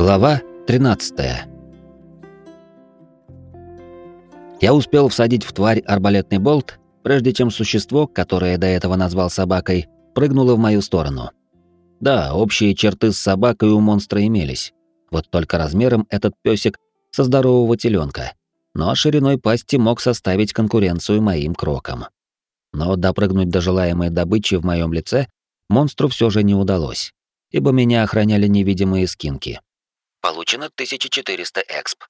Глава 13. Я успел всадить в тварь арбалетный болт, прежде чем существо, которое до этого назвал собакой, прыгнуло в мою сторону. Да, общие черты с собакой у монстра имелись. Вот только размером этот песик со здорового теленка, но шириной пасти мог составить конкуренцию моим крокам. Но допрыгнуть до желаемой добычи в моем лице монстру все же не удалось, ибо меня охраняли невидимые скинки. Получено 1400 эксп.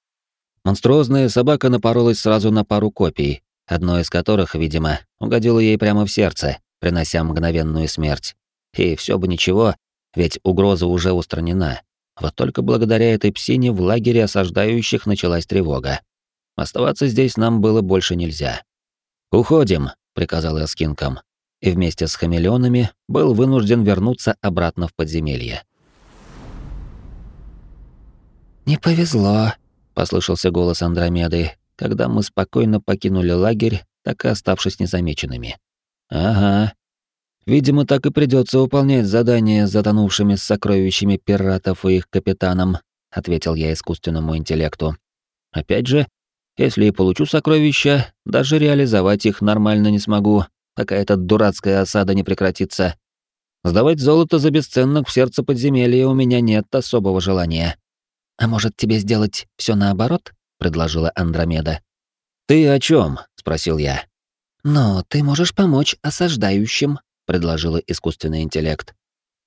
Монструозная собака напоролась сразу на пару копий, одно из которых, видимо, угодило ей прямо в сердце, принося мгновенную смерть. И все бы ничего, ведь угроза уже устранена. Вот только благодаря этой псине в лагере осаждающих началась тревога. Оставаться здесь нам было больше нельзя. «Уходим», — приказал я скинкам, и вместе с хамелеонами был вынужден вернуться обратно в подземелье. «Не повезло», — послышался голос Андромеды, когда мы спокойно покинули лагерь, так и оставшись незамеченными. «Ага. Видимо, так и придется выполнять задание с затонувшими с сокровищами пиратов и их капитаном», — ответил я искусственному интеллекту. «Опять же, если и получу сокровища, даже реализовать их нормально не смогу, пока эта дурацкая осада не прекратится. Сдавать золото за бесценок в сердце подземелья у меня нет особого желания». «А может, тебе сделать все наоборот?» — предложила Андромеда. «Ты о чем? спросил я. «Но ты можешь помочь осаждающим», — предложила искусственный интеллект.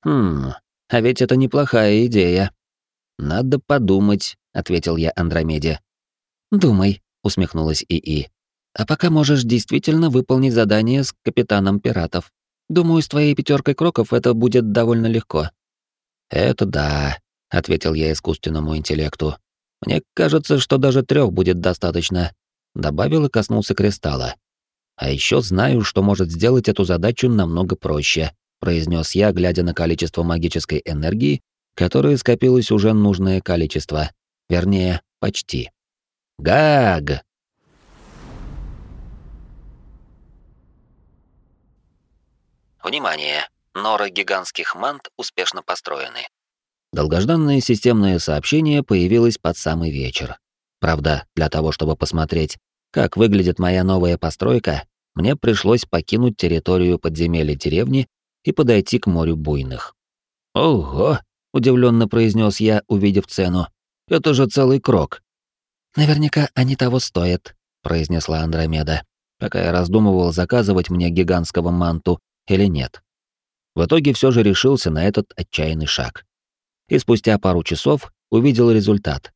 «Хм, а ведь это неплохая идея». «Надо подумать», — ответил я Андромеде. «Думай», — усмехнулась ИИ. «А пока можешь действительно выполнить задание с капитаном пиратов. Думаю, с твоей пятеркой кроков это будет довольно легко». «Это да», ответил я искусственному интеллекту. Мне кажется, что даже трех будет достаточно. Добавил и коснулся кристалла. А еще знаю, что может сделать эту задачу намного проще, произнес я, глядя на количество магической энергии, которое скопилось уже нужное количество. Вернее, почти. Гаг! Внимание! Норы гигантских мант успешно построены. Долгожданное системное сообщение появилось под самый вечер. Правда, для того, чтобы посмотреть, как выглядит моя новая постройка, мне пришлось покинуть территорию подземелья деревни и подойти к морю буйных. «Ого!» — удивленно произнес я, увидев цену. «Это же целый крок!» «Наверняка они того стоят», — произнесла Андромеда, пока я раздумывал, заказывать мне гигантского манту или нет. В итоге все же решился на этот отчаянный шаг и спустя пару часов увидел результат.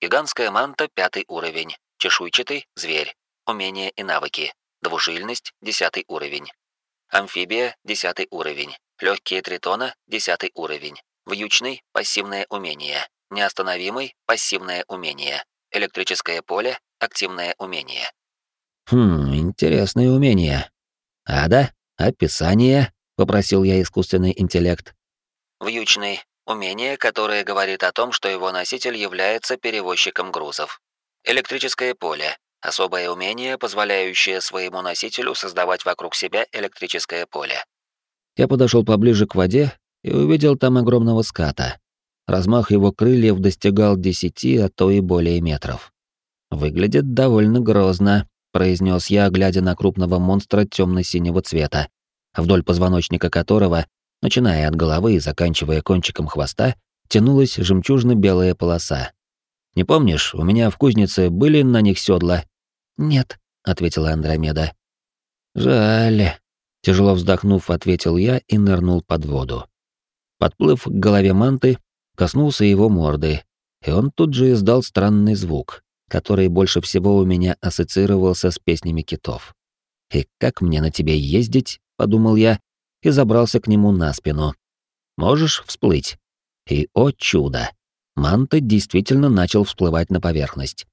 Гигантская манта — пятый уровень, чешуйчатый — зверь, умения и навыки, двужильность — десятый уровень. Амфибия — десятый уровень, легкие тритона — десятый уровень, вьючный — пассивное умение, неостановимый — пассивное умение, электрическое поле — активное умение. Хм, интересные умения. Ада, описание, попросил я искусственный интеллект. Вьючный Умение, которое говорит о том, что его носитель является перевозчиком грузов. Электрическое поле. Особое умение, позволяющее своему носителю создавать вокруг себя электрическое поле. Я подошел поближе к воде и увидел там огромного ската. Размах его крыльев достигал десяти, а то и более метров. Выглядит довольно грозно, произнес я, глядя на крупного монстра темно-синего цвета, вдоль позвоночника которого Начиная от головы и заканчивая кончиком хвоста, тянулась жемчужно-белая полоса. «Не помнишь, у меня в кузнице были на них седла?» «Нет», — ответила Андромеда. «Жаль», — тяжело вздохнув, ответил я и нырнул под воду. Подплыв к голове манты, коснулся его морды, и он тут же издал странный звук, который больше всего у меня ассоциировался с песнями китов. «И как мне на тебе ездить?» — подумал я, и забрался к нему на спину. «Можешь всплыть?» И, о чудо! Манта действительно начал всплывать на поверхность.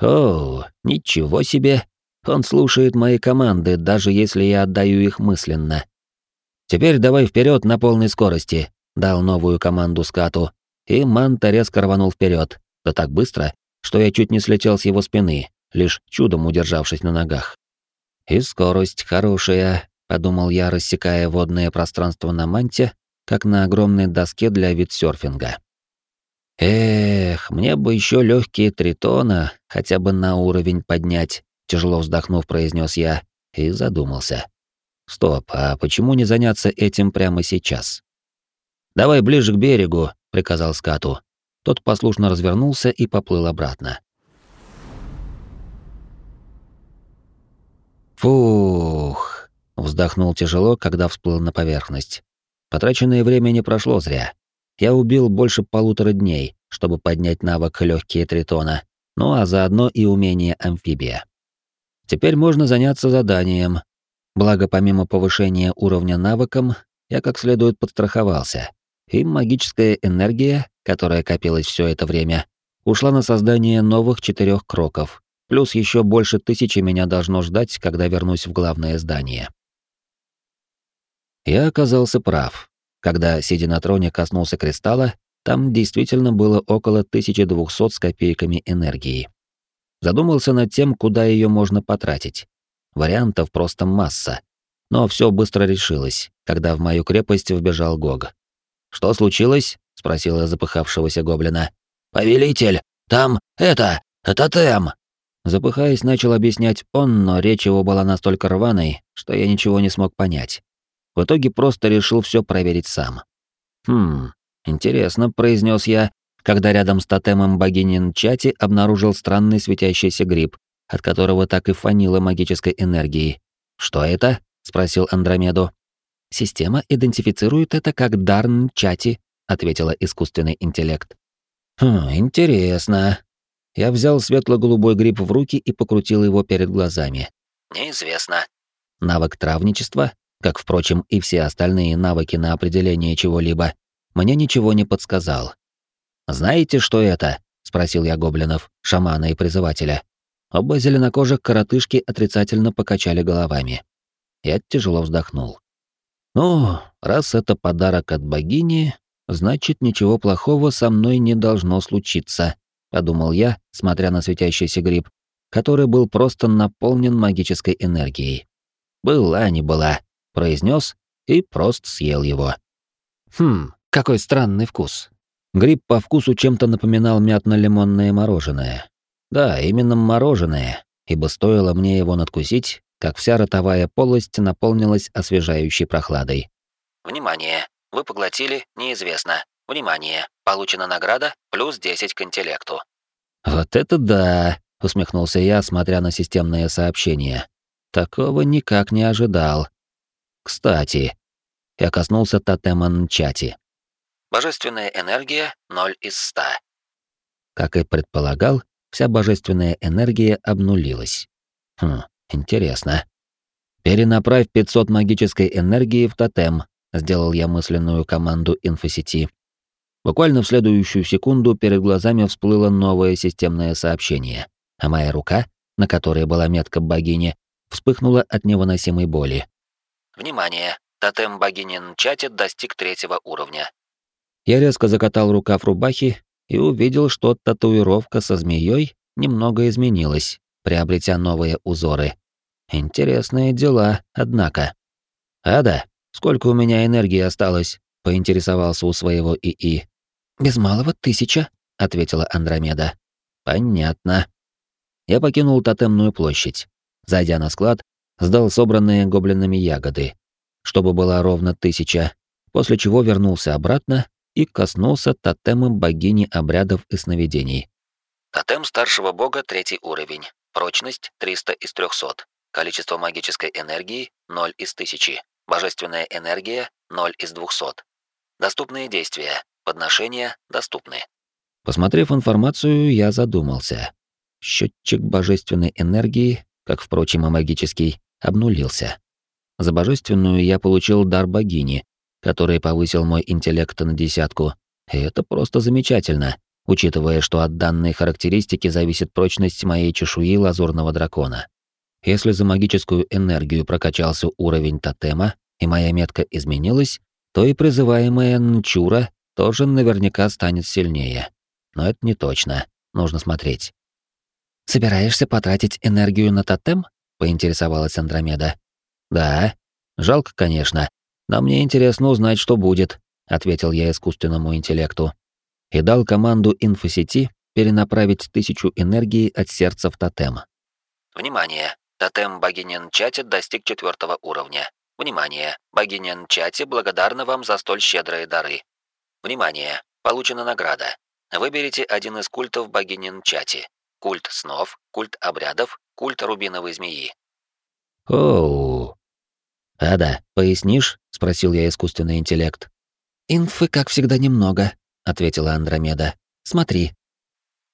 «О, ничего себе! Он слушает мои команды, даже если я отдаю их мысленно. Теперь давай вперед на полной скорости», — дал новую команду скату, и Манта резко рванул вперед, да так быстро, что я чуть не слетел с его спины, лишь чудом удержавшись на ногах. И скорость хорошая, подумал я, рассекая водное пространство на манте, как на огромной доске для витсерфинга. Эх, мне бы еще легкие тритона хотя бы на уровень поднять, тяжело вздохнув, произнес я и задумался. Стоп, а почему не заняться этим прямо сейчас? Давай ближе к берегу, приказал скату. Тот послушно развернулся и поплыл обратно. Фух, вздохнул тяжело, когда всплыл на поверхность. Потраченное время не прошло зря. Я убил больше полутора дней, чтобы поднять навык легкие тритона, ну а заодно и умение амфибия. Теперь можно заняться заданием. Благо, помимо повышения уровня навыком, я как следует подстраховался. И магическая энергия, которая копилась все это время, ушла на создание новых четырех кроков, плюс еще больше тысячи меня должно ждать, когда вернусь в главное здание. Я оказался прав. Когда, сидя на троне, коснулся кристалла, там действительно было около 1200 с копейками энергии. Задумался над тем, куда ее можно потратить. Вариантов просто масса. Но все быстро решилось, когда в мою крепость вбежал Гог. «Что случилось?» — спросил я запыхавшегося гоблина. «Повелитель, там это, это тем!» Запыхаясь, начал объяснять он, но речь его была настолько рваной, что я ничего не смог понять. В итоге просто решил все проверить сам. «Хм, интересно», — произнес я, когда рядом с тотемом богини Нчати обнаружил странный светящийся гриб, от которого так и фанило магической энергией. «Что это?» — спросил Андромеду. «Система идентифицирует это как дар Нчати», — ответила искусственный интеллект. «Хм, интересно». Я взял светло-голубой гриб в руки и покрутил его перед глазами. «Неизвестно». Навык травничества как, впрочем, и все остальные навыки на определение чего-либо, мне ничего не подсказал. «Знаете, что это?» — спросил я гоблинов, шамана и призывателя. Оба зеленокожих коротышки отрицательно покачали головами. Я тяжело вздохнул. «Ну, раз это подарок от богини, значит, ничего плохого со мной не должно случиться», — подумал я, смотря на светящийся гриб, который был просто наполнен магической энергией. Была не была произнес и просто съел его. Хм, какой странный вкус. Гриб по вкусу чем-то напоминал мятно-лимонное мороженое. Да, именно мороженое, ибо стоило мне его надкусить, как вся ротовая полость наполнилась освежающей прохладой. Внимание! Вы поглотили неизвестно. Внимание! Получена награда плюс 10 к интеллекту. Вот это да! усмехнулся я, смотря на системное сообщение. Такого никак не ожидал. Кстати, я коснулся тотема Нчати. Божественная энергия 0 из 100. Как и предполагал, вся божественная энергия обнулилась. Хм, интересно. Перенаправь 500 магической энергии в тотем, сделал я мысленную команду инфосети. Буквально в следующую секунду перед глазами всплыло новое системное сообщение, а моя рука, на которой была метка богини, вспыхнула от невыносимой боли. Внимание! Тотем богини Нчати достиг третьего уровня. Я резко закатал рукав рубахи и увидел, что татуировка со змеей немного изменилась, приобретя новые узоры. Интересные дела, однако. «Ада, сколько у меня энергии осталось?» — поинтересовался у своего ИИ. «Без малого тысяча», — ответила Андромеда. «Понятно». Я покинул тотемную площадь. Зайдя на склад, сдал собранные гоблинами ягоды, чтобы была ровно тысяча, после чего вернулся обратно и коснулся тотема богини обрядов и сновидений. Тотем старшего бога третий уровень. Прочность 300 из 300. Количество магической энергии 0 из 1000. Божественная энергия 0 из 200. Доступные действия. Подношения доступны. Посмотрев информацию, я задумался. Счетчик божественной энергии, как, впрочем, и магический, обнулился. За божественную я получил дар богини, который повысил мой интеллект на десятку. И это просто замечательно, учитывая, что от данной характеристики зависит прочность моей чешуи лазурного дракона. Если за магическую энергию прокачался уровень тотема, и моя метка изменилась, то и призываемая Нчура тоже наверняка станет сильнее. Но это не точно, нужно смотреть. «Собираешься потратить энергию на тотем?» поинтересовалась Андромеда. Да, жалко, конечно, но мне интересно узнать, что будет, ответил я искусственному интеллекту. и дал команду инфосети перенаправить тысячу энергии от сердца в тотем. Внимание! Тотем богинин чате достиг четвертого уровня. Внимание! Богинин чате благодарна вам за столь щедрые дары. Внимание! Получена награда. Выберите один из культов богинин чате. Культ снов, культ обрядов, культ рубиновой змеи. Оу. Ада, пояснишь? спросил я искусственный интеллект. Инфы, как всегда, немного, ответила Андромеда. Смотри.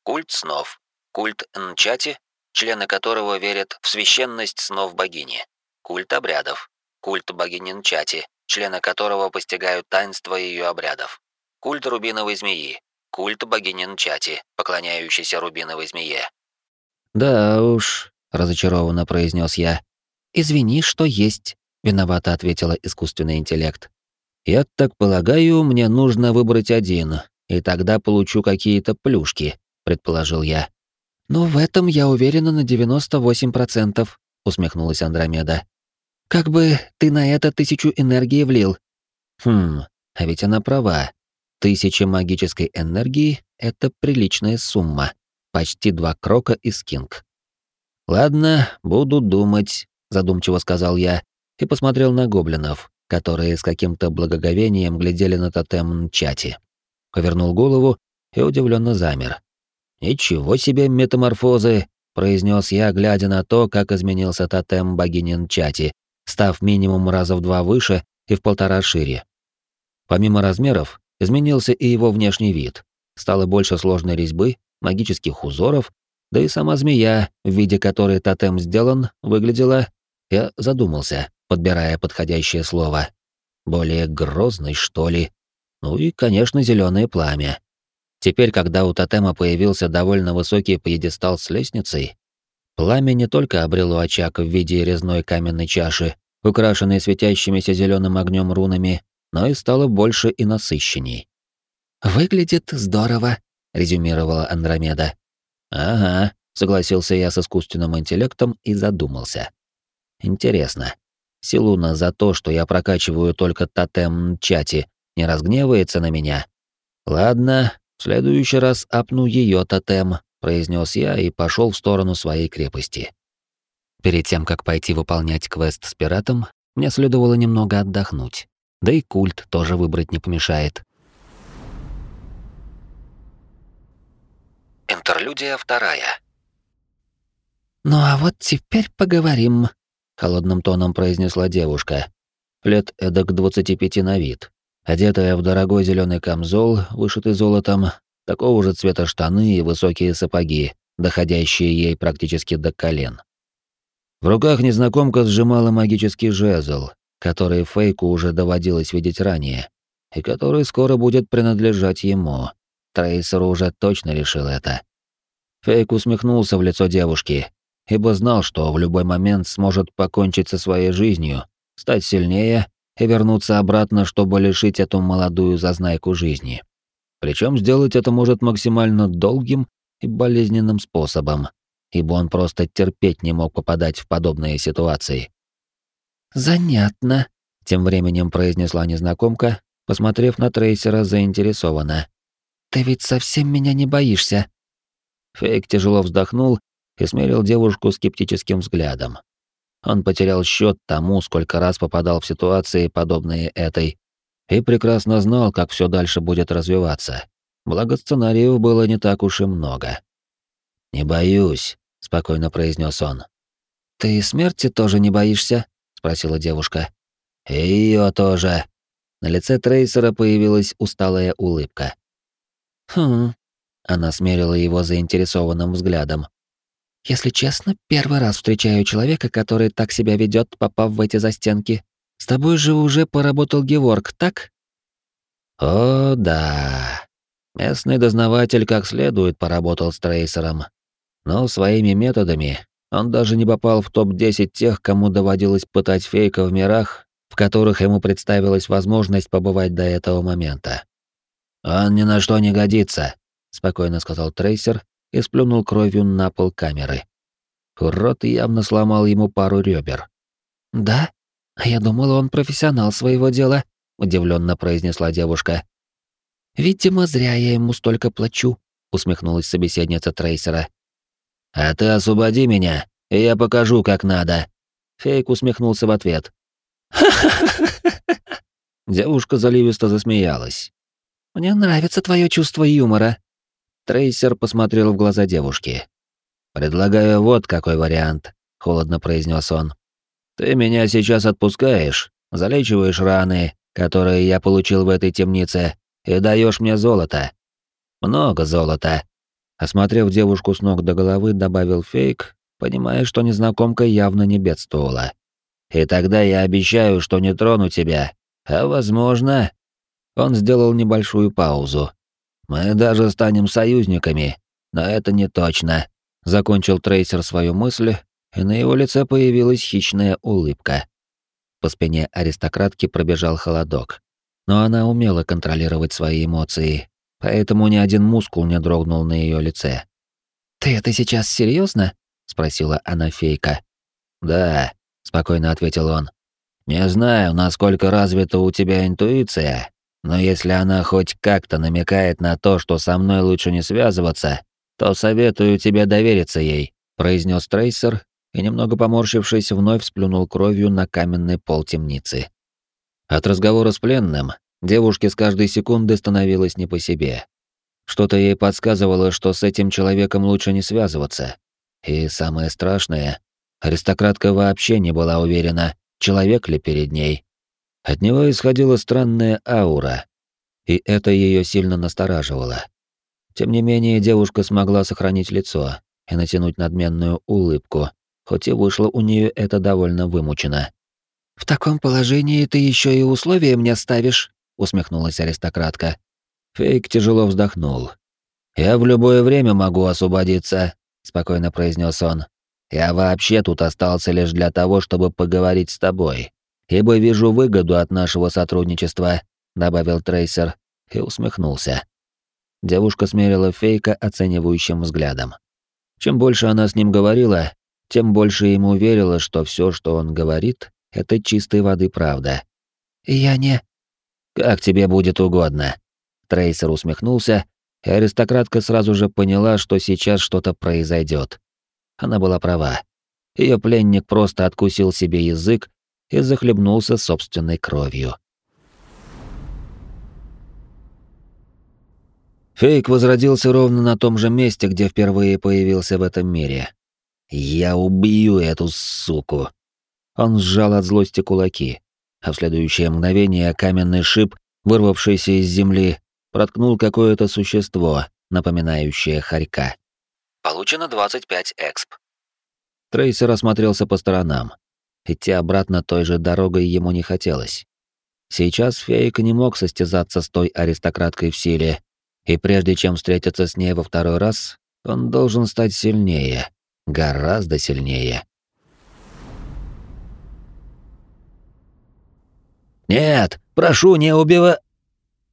Культ снов. Культ Нчати, члены которого верят в священность снов богини. Культ обрядов. Культ богини Нчати, члены которого постигают таинство ее обрядов. Культ рубиновой змеи. Культ богини Нчати, поклоняющийся рубиновой змее. Да уж, разочарованно произнес я. Извини, что есть, виновато ответила искусственный интеллект. Я так полагаю, мне нужно выбрать один, и тогда получу какие-то плюшки, предположил я. «Ну, в этом я уверена на 98%, усмехнулась Андромеда. Как бы ты на это тысячу энергии влил? Хм, а ведь она права. Тысяча магической энергии — это приличная сумма. Почти два крока из кинг. Ладно, буду думать, задумчиво сказал я и посмотрел на гоблинов, которые с каким-то благоговением глядели на тотем чате. Повернул голову и удивленно замер. «Ничего себе метаморфозы!» — произнес я, глядя на то, как изменился тотем богинин чати, став минимум раза в два выше и в полтора шире. Помимо размеров, изменился и его внешний вид. Стало больше сложной резьбы, магических узоров, да и сама змея, в виде которой тотем сделан, выглядела... Я задумался, подбирая подходящее слово. Более грозный, что ли. Ну и, конечно, зеленое пламя. Теперь, когда у тотема появился довольно высокий пьедестал с лестницей, пламя не только обрело очаг в виде резной каменной чаши, украшенной светящимися зеленым огнем рунами, но и стало больше и насыщенней. «Выглядит здорово», — резюмировала Андромеда. «Ага», — согласился я с искусственным интеллектом и задумался. «Интересно, Силуна за то, что я прокачиваю только тотем чати, не разгневается на меня? Ладно, в следующий раз апну ее тотем, произнес я и пошел в сторону своей крепости. Перед тем, как пойти выполнять квест с пиратом, мне следовало немного отдохнуть. Да и культ тоже выбрать не помешает. Интерлюдия вторая. «Ну а вот теперь поговорим», — холодным тоном произнесла девушка. Лет эдак двадцати пяти на вид, одетая в дорогой зеленый камзол, вышитый золотом, такого же цвета штаны и высокие сапоги, доходящие ей практически до колен. В руках незнакомка сжимала магический жезл, который Фейку уже доводилось видеть ранее, и который скоро будет принадлежать ему. Трейсер уже точно решил это. Фейк усмехнулся в лицо девушки, ибо знал, что в любой момент сможет покончить со своей жизнью, стать сильнее и вернуться обратно, чтобы лишить эту молодую зазнайку жизни. Причем сделать это может максимально долгим и болезненным способом, ибо он просто терпеть не мог попадать в подобные ситуации. «Занятно», — тем временем произнесла незнакомка, посмотрев на трейсера заинтересованно. «Ты ведь совсем меня не боишься?» Фейк тяжело вздохнул и смерил девушку скептическим взглядом. Он потерял счет тому, сколько раз попадал в ситуации, подобные этой, и прекрасно знал, как все дальше будет развиваться. Благо сценариев было не так уж и много. «Не боюсь», — спокойно произнес он. «Ты смерти тоже не боишься?» — спросила девушка. «И ее тоже». На лице Трейсера появилась усталая улыбка. «Хм...» — она смерила его заинтересованным взглядом. Если честно, первый раз встречаю человека, который так себя ведет, попав в эти застенки. С тобой же уже поработал Геворг, так? О, да. Местный дознаватель как следует поработал с Трейсером. Но своими методами он даже не попал в топ-10 тех, кому доводилось пытать фейка в мирах, в которых ему представилась возможность побывать до этого момента. «Он ни на что не годится», — спокойно сказал Трейсер и сплюнул кровью на пол камеры. Урод явно сломал ему пару ребер. «Да? А я думала, он профессионал своего дела», — удивленно произнесла девушка. «Видимо, зря я ему столько плачу», — усмехнулась собеседница Трейсера. «А ты освободи меня, и я покажу, как надо». Фейк усмехнулся в ответ. Девушка заливисто засмеялась. «Мне нравится твое чувство юмора». Трейсер посмотрел в глаза девушки. «Предлагаю вот какой вариант», — холодно произнес он. «Ты меня сейчас отпускаешь, залечиваешь раны, которые я получил в этой темнице, и даешь мне золото. Много золота». Осмотрев девушку с ног до головы, добавил фейк, понимая, что незнакомка явно не бедствовала. «И тогда я обещаю, что не трону тебя, а возможно...» Он сделал небольшую паузу. «Мы даже станем союзниками, но это не точно», — закончил трейсер свою мысль, и на его лице появилась хищная улыбка. По спине аристократки пробежал холодок. Но она умела контролировать свои эмоции, поэтому ни один мускул не дрогнул на ее лице. «Ты это сейчас серьезно? спросила она фейка. «Да», — спокойно ответил он. «Не знаю, насколько развита у тебя интуиция, но если она хоть как-то намекает на то, что со мной лучше не связываться, то советую тебе довериться ей», — произнес Трейсер и, немного поморщившись, вновь сплюнул кровью на каменный пол темницы. От разговора с пленным девушке с каждой секунды становилось не по себе. Что-то ей подсказывало, что с этим человеком лучше не связываться. И самое страшное, аристократка вообще не была уверена, человек ли перед ней. От него исходила странная аура, и это ее сильно настораживало. Тем не менее, девушка смогла сохранить лицо и натянуть надменную улыбку, хоть и вышло у нее это довольно вымучено. «В таком положении ты еще и условия мне ставишь», — усмехнулась аристократка. Фейк тяжело вздохнул. «Я в любое время могу освободиться», — спокойно произнес он. «Я вообще тут остался лишь для того, чтобы поговорить с тобой, ибо вижу выгоду от нашего сотрудничества», — добавил Трейсер и усмехнулся. Девушка смерила Фейка оценивающим взглядом. Чем больше она с ним говорила, тем больше ему верила, что все, что он говорит, это чистой воды правда. «Я не...» «Как тебе будет угодно». Трейсер усмехнулся, и аристократка сразу же поняла, что сейчас что-то произойдет. Она была права. Ее пленник просто откусил себе язык и захлебнулся собственной кровью. Фейк возродился ровно на том же месте, где впервые появился в этом мире. «Я убью эту суку!» Он сжал от злости кулаки, а в следующее мгновение каменный шип, вырвавшийся из земли, проткнул какое-то существо, напоминающее хорька. Получено 25 эксп. Трейсер осмотрелся по сторонам. Идти обратно той же дорогой ему не хотелось. Сейчас Фейк не мог состязаться с той аристократкой в силе, и прежде чем встретиться с ней во второй раз, он должен стать сильнее. Гораздо сильнее. «Нет, прошу, не убива...»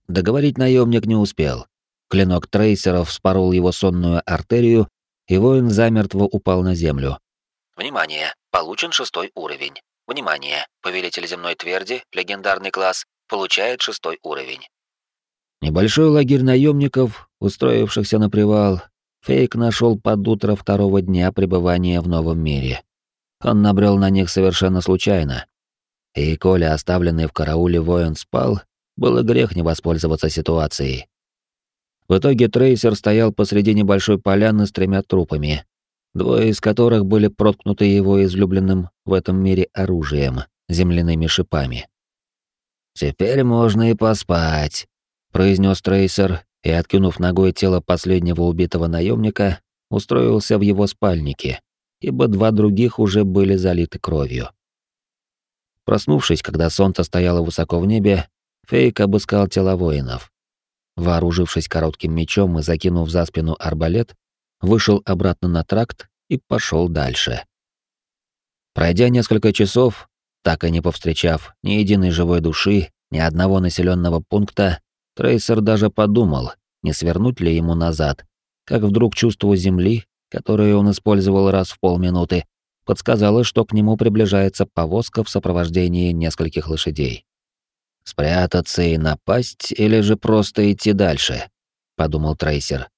Договорить наемник не успел. Клинок трейсеров вспорол его сонную артерию, и воин замертво упал на землю. Внимание! Получен шестой уровень. Внимание! Повелитель земной тверди, легендарный класс, получает шестой уровень. Небольшой лагерь наемников, устроившихся на привал, Фейк нашел под утро второго дня пребывания в новом мире. Он набрел на них совершенно случайно. И коли оставленный в карауле воин спал, было грех не воспользоваться ситуацией. В итоге трейсер стоял посреди небольшой поляны с тремя трупами, двое из которых были проткнуты его излюбленным в этом мире оружием — земляными шипами. «Теперь можно и поспать», — произнес трейсер и, откинув ногой тело последнего убитого наемника, устроился в его спальнике, ибо два других уже были залиты кровью. Проснувшись, когда солнце стояло высоко в небе, Фейк обыскал тела воинов. Вооружившись коротким мечом и закинув за спину арбалет, вышел обратно на тракт и пошел дальше. Пройдя несколько часов, так и не повстречав ни единой живой души, ни одного населенного пункта, Трейсер даже подумал, не свернуть ли ему назад, как вдруг чувство земли, которое он использовал раз в полминуты, подсказало, что к нему приближается повозка в сопровождении нескольких лошадей. Спрятаться и напасть или же просто идти дальше? Подумал Трейсер.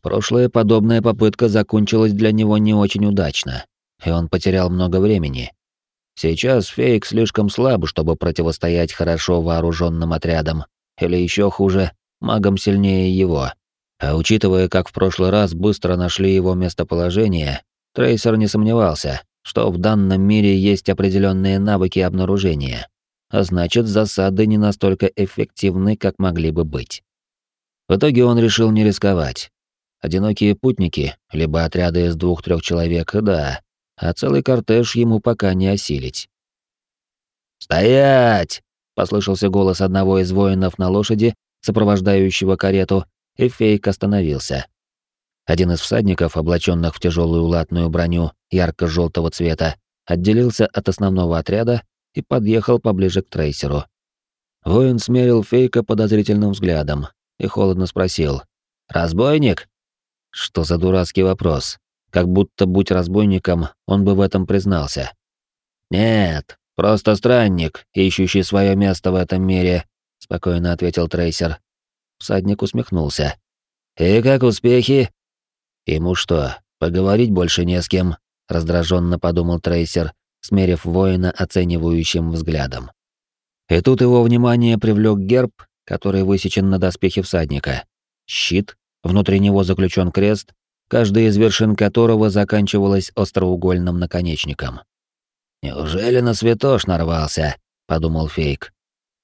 Прошлая подобная попытка закончилась для него не очень удачно, и он потерял много времени. Сейчас Фейк слишком слаб, чтобы противостоять хорошо вооруженным отрядам, или еще хуже, магам сильнее его. А учитывая, как в прошлый раз быстро нашли его местоположение, Трейсер не сомневался, что в данном мире есть определенные навыки обнаружения, а значит, засады не настолько эффективны, как могли бы быть. В итоге он решил не рисковать. Одинокие путники, либо отряды из двух-трех человек, да, а целый кортеж ему пока не осилить. «Стоять!» — послышался голос одного из воинов на лошади, сопровождающего карету, и Фейк остановился. Один из всадников, облаченных в тяжелую латную броню ярко-желтого цвета, отделился от основного отряда и подъехал поближе к трейсеру. Воин смерил Фейка подозрительным взглядом и холодно спросил. «Разбойник?» Что за дурацкий вопрос? Как будто, будь разбойником, он бы в этом признался. «Нет, просто странник, ищущий свое место в этом мире», — спокойно ответил трейсер. Всадник усмехнулся. «И как успехи?» «Ему что, поговорить больше не с кем?» — раздраженно подумал трейсер, смерив воина оценивающим взглядом. И тут его внимание привлек герб, который высечен на доспехе всадника. Щит, внутри него заключен крест, каждая из вершин которого заканчивалась остроугольным наконечником. «Неужели на святош нарвался?» — подумал Фейк.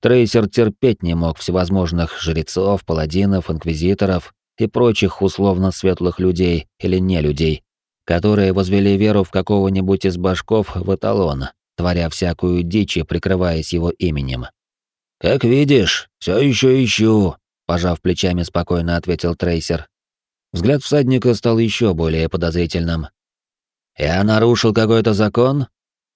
Трейсер терпеть не мог всевозможных жрецов, паладинов, инквизиторов и прочих условно светлых людей или не людей, которые возвели веру в какого-нибудь из башков в эталон, творя всякую дичь и прикрываясь его именем. «Как видишь, все еще ищу», — пожав плечами, спокойно ответил Трейсер. Взгляд всадника стал еще более подозрительным. «Я нарушил какой-то закон?»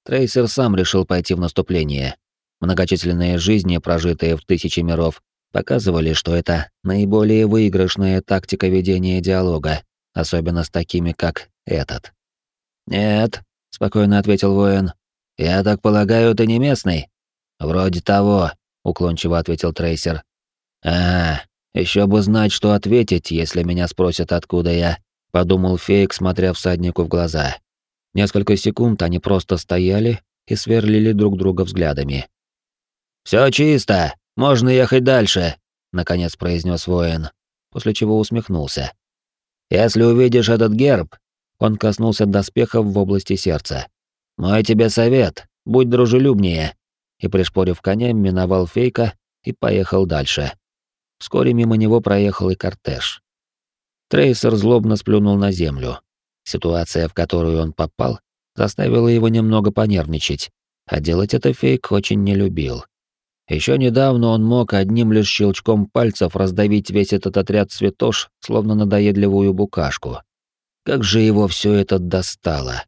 Трейсер сам решил пойти в наступление. Многочисленные жизни, прожитые в тысячи миров, показывали, что это наиболее выигрышная тактика ведения диалога, особенно с такими, как этот. «Нет», — спокойно ответил воин. «Я так полагаю, ты не местный?» «Вроде того», — уклончиво ответил трейсер. «А, еще бы знать, что ответить, если меня спросят, откуда я», — подумал Фейк, смотря всаднику в глаза. Несколько секунд они просто стояли и сверлили друг друга взглядами. «Все чисто, можно ехать дальше», — наконец произнес воин, после чего усмехнулся. «Если увидишь этот герб, он коснулся доспехов в области сердца. «Мой тебе совет, будь дружелюбнее!» И, пришпорив коня, миновал фейка и поехал дальше. Вскоре мимо него проехал и кортеж. Трейсер злобно сплюнул на землю. Ситуация, в которую он попал, заставила его немного понервничать, а делать это фейк очень не любил. Еще недавно он мог одним лишь щелчком пальцев раздавить весь этот отряд святош, словно надоедливую букашку. Как же его все это достало.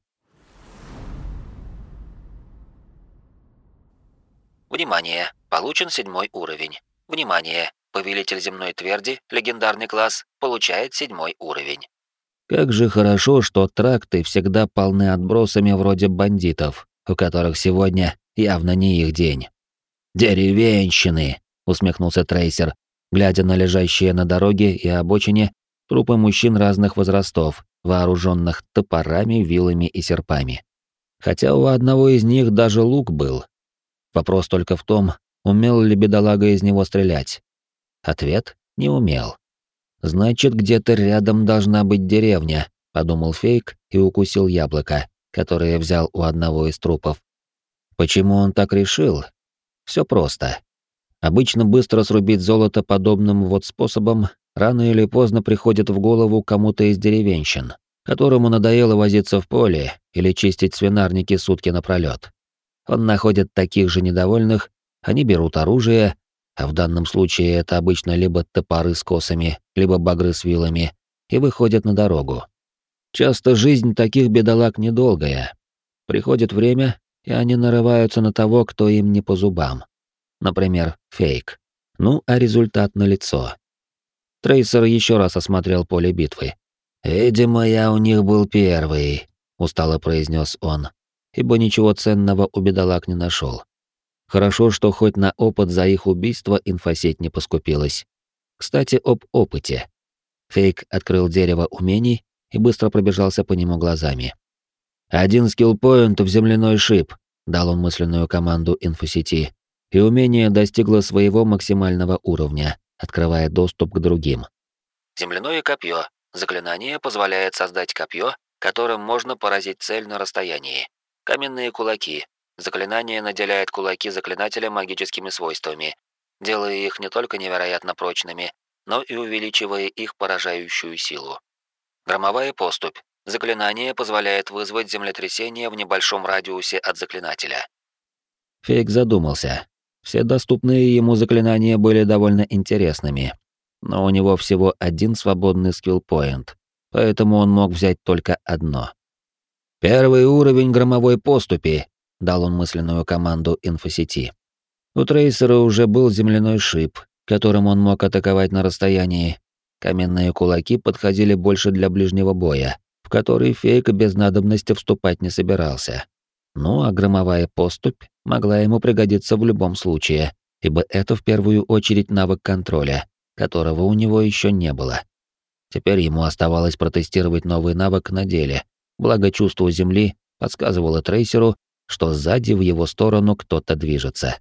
Внимание! Получен седьмой уровень. Внимание! Повелитель земной тверди, легендарный класс, получает седьмой уровень. Как же хорошо, что тракты всегда полны отбросами вроде бандитов, у которых сегодня явно не их день. «Деревенщины!» — усмехнулся Трейсер, глядя на лежащие на дороге и обочине трупы мужчин разных возрастов, вооруженных топорами, вилами и серпами. Хотя у одного из них даже лук был. Вопрос только в том, умел ли бедолага из него стрелять. Ответ — не умел. «Значит, где-то рядом должна быть деревня», — подумал Фейк и укусил яблоко, которое взял у одного из трупов. Почему он так решил? Все просто. Обычно быстро срубить золото подобным вот способом рано или поздно приходит в голову кому-то из деревенщин, которому надоело возиться в поле или чистить свинарники сутки напролёт. Он находит таких же недовольных, они берут оружие, а в данном случае это обычно либо топоры с косами, либо багры с вилами, и выходят на дорогу. Часто жизнь таких бедолаг недолгая. Приходит время, и они нарываются на того, кто им не по зубам. Например, фейк. Ну, а результат налицо. Трейсер еще раз осмотрел поле битвы. «Видимо, я у них был первый», — устало произнес он, ибо ничего ценного у бедолаг не нашел. Хорошо, что хоть на опыт за их убийство инфосеть не поскупилась. Кстати, об опыте. Фейк открыл дерево умений и быстро пробежался по нему глазами. «Один скиллпоинт в земляной шип», — дал он мысленную команду инфосети, и умение достигло своего максимального уровня, открывая доступ к другим. Земляное копье. Заклинание позволяет создать копье, которым можно поразить цель на расстоянии. Каменные кулаки. Заклинание наделяет кулаки заклинателя магическими свойствами, делая их не только невероятно прочными, но и увеличивая их поражающую силу. Громовая поступь. Заклинание позволяет вызвать землетрясение в небольшом радиусе от заклинателя. Фейк задумался. Все доступные ему заклинания были довольно интересными, но у него всего один свободный скилл-поинт, поэтому он мог взять только одно. «Первый уровень громовой поступи», — дал он мысленную команду инфосети. У трейсера уже был земляной шип, которым он мог атаковать на расстоянии. Каменные кулаки подходили больше для ближнего боя, в который фейк без надобности вступать не собирался. Ну а громовая поступь могла ему пригодиться в любом случае, ибо это в первую очередь навык контроля, которого у него еще не было. Теперь ему оставалось протестировать новый навык на деле, благо чувство земли подсказывало трейсеру, что сзади в его сторону кто-то движется.